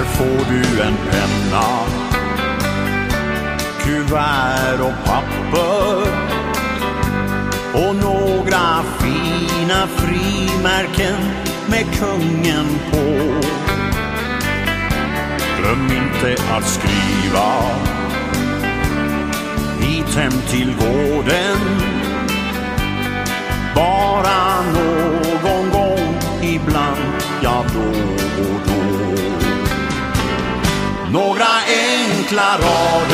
Här får du en penna Kuvert och papper Och några fina frimärken med kungen på. Glöm inte att skriva hit hem till gården Bara Klarar rader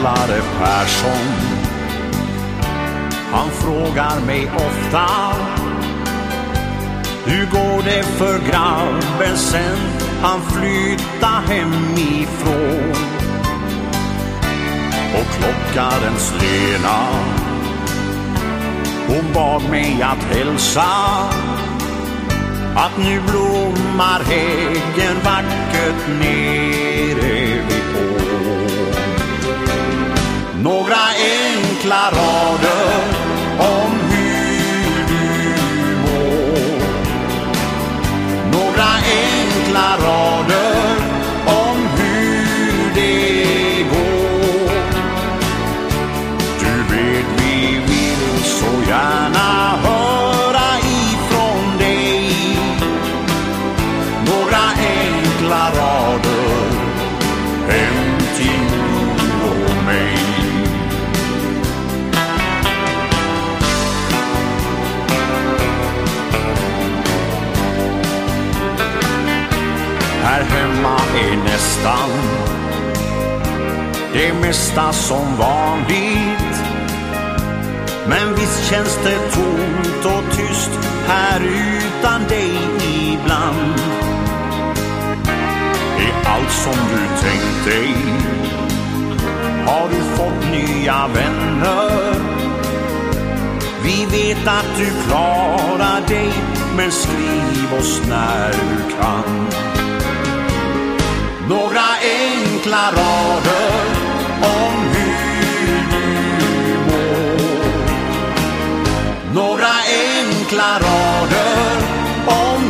Handlare Persson. Han frågar mig ofta Hur går det för grabben sen han flyttar hemifrån? Och klockarens Lena Hon bad mig att hälsa Att nu blommar häggen vackert ner. Enkla Här hemma är nästan det mesta som vanligt. Men visst känns det tomt och tyst här utan dig ibland. Är allt som du tänkt dig. Har du fått nya vänner? Vi vet att du klarar dig Men skriv oss när du kan. enkla rader om